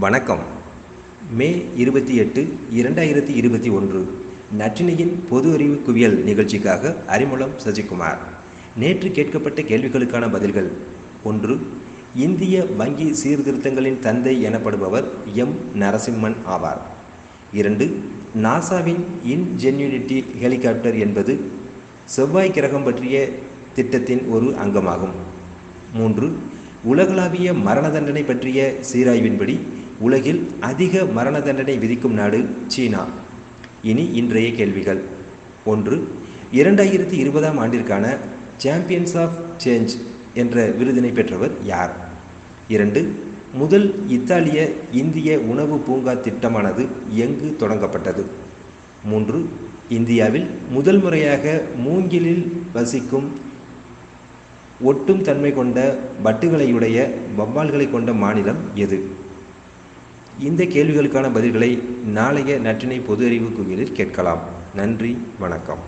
வணக்கம். மே இருபத்தி எட்டு இரண்டாயிரத்தி இருபத்தி ஒன்று நற்றினையின் பொது அறிவு குவியல் நிகழ்ச்சிக்காக அறிமுகம் சஜிக்குமார் நேற்று கேட்கப்பட்ட கேள்விகளுக்கான பதில்கள். ஒன்று இந்திய வங்கி சீர்திருத்தங்களின் தந்தை எனப்படுபவர் எம். நரசிம்மன் ஆவார். இரண்டு நாசாவின் இன்ஜென்யூனிட்டி ஹெலிகாப்டர் என்பது செவ்வாய் கிரகம் பற்றிய திட்டத்தின் ஒரு அங்கமாகும். மூன்று உலகளாவிய மரண தண்டனை பற்றிய சீராய்வின்படி உலகில் அதிக மரண தண்டனை விதிக்கும் நாடு சீனா. இனி இன்றைய கேள்விகள். ஒன்று இரண்டாயிரத்தி இருபதாம் ஆண்டிற்கான சாம்பியன்ஸ் ஆஃப் சேஞ்ச் என்ற விருதினை பெற்றவர் யார்? இரண்டு முதல் இத்தாலிய இந்திய உணவு பூங்கா திட்டமானது எங்கு தொடங்கப்பட்டது? மூன்று இந்தியாவில் முதல் முறையாக மூங்கிலில் வசிக்கும் ஒட்டும் தன்மை கொண்ட வட்டுகளையுடைய வவ்வால்களை கொண்ட மாநிலம் எது? இந்த கேள்விகளுக்கான பதில்களை நாளைய நற்றினை பொது அறிவு குவியலில் கேட்கலாம். நன்றி வணக்கம்.